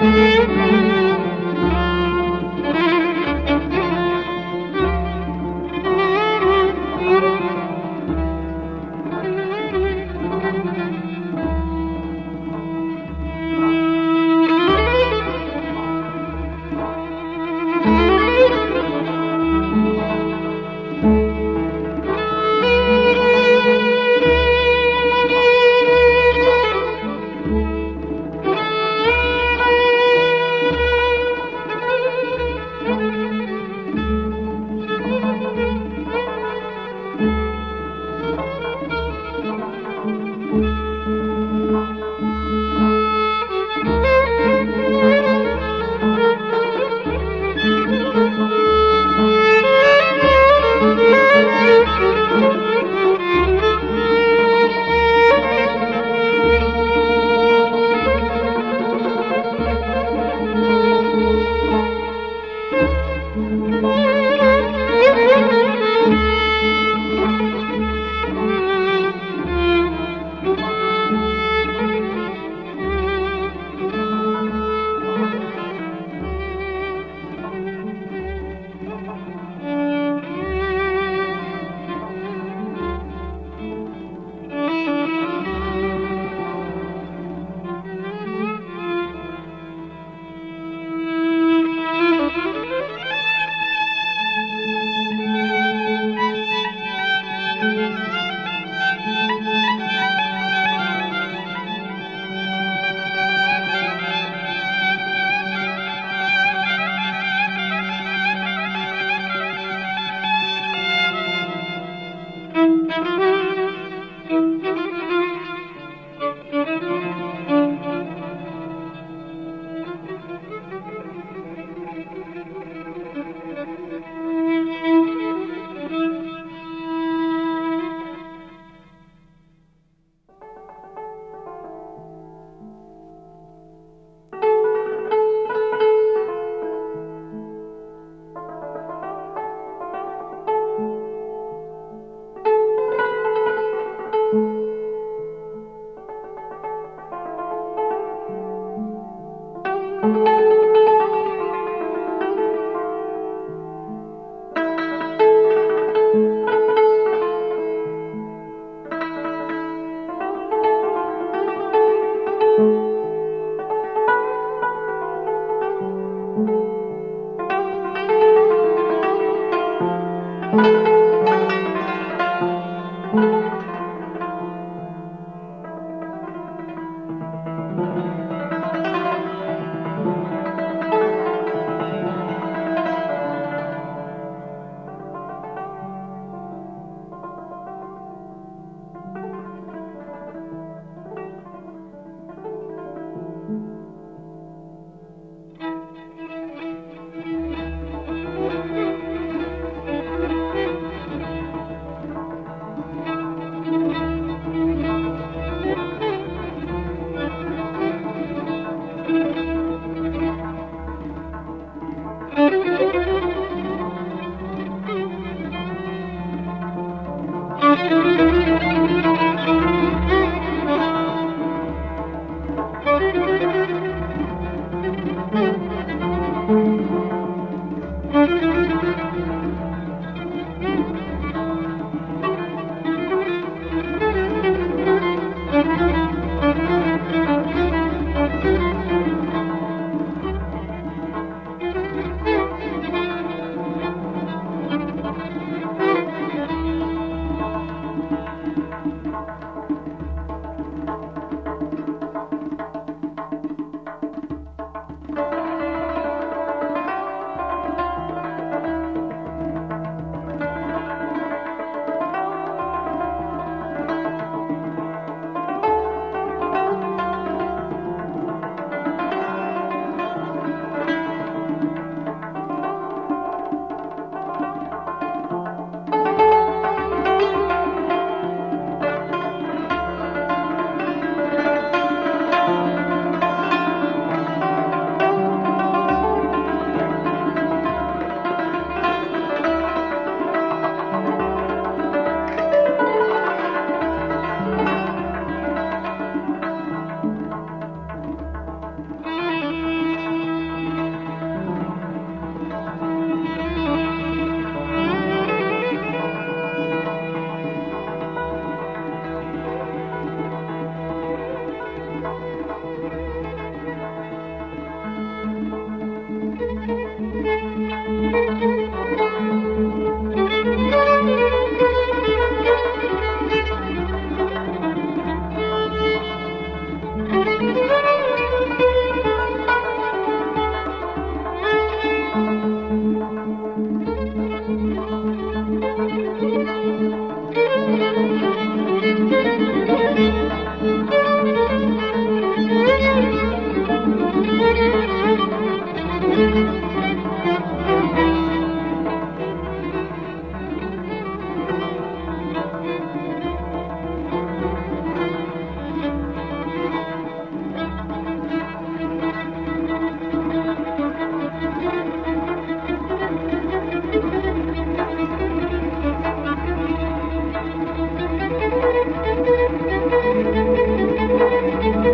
Música